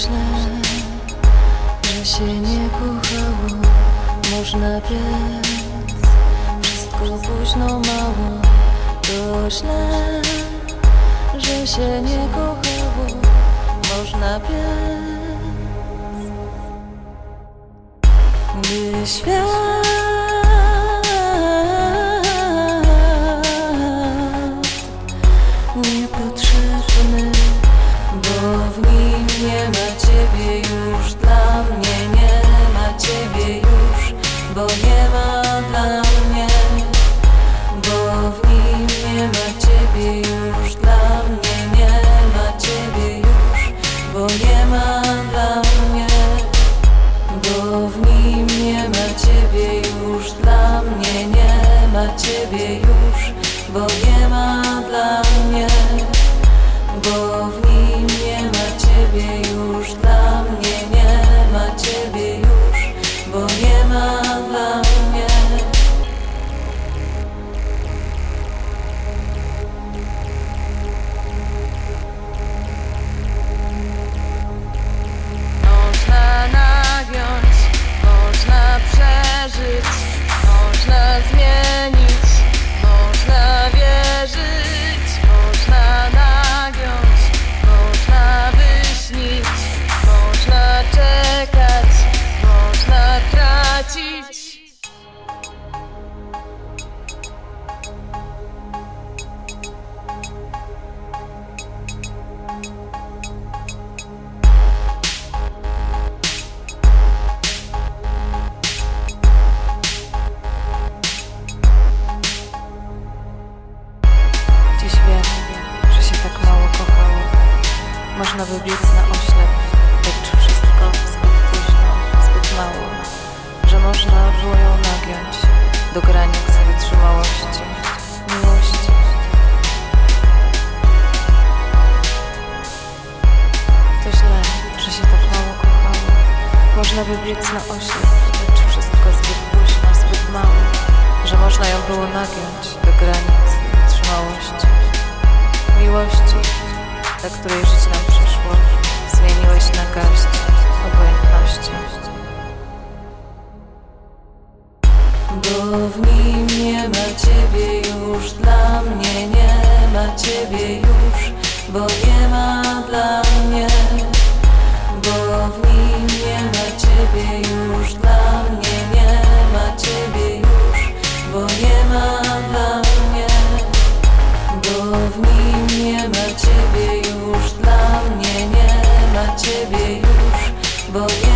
źle, że się nie kochało. Można biec, wszystko późno mało. To źle, że się nie kochało. Można biec. Gdy świat Bo nie ma dla mnie Bo w nim nie ma ciebie już Dla mnie nie ma ciebie już Bo nie ma dla mnie Bo w nim nie ma ciebie już Dla mnie nie ma ciebie już Bo nie można zmienić, można wierzyć, można nagiąć, można wyśnić, można czekać, można tracić. Można by biec na oślep, lecz wszystko zbyt późno, zbyt mało. Że można było ją nagiąć do granic wytrzymałości, miłości. To źle, że się tak mało kochało. Można by biec na oślep, lecz wszystko zbyt późno, zbyt mało. Że można ją było nagiąć do granic wytrzymałości, miłości, dla której życie nam przyszło, zmieniłeś na garść obojętności. Bo w nim nie ma ciebie już, dla mnie nie ma ciebie już, bo nie ma dla mnie. Bo w nim nie ma ciebie już, dla mnie nie ma ciebie już, bo nie ma dla mnie. Bo w nim nie ma ciebie już. ciebie już, bo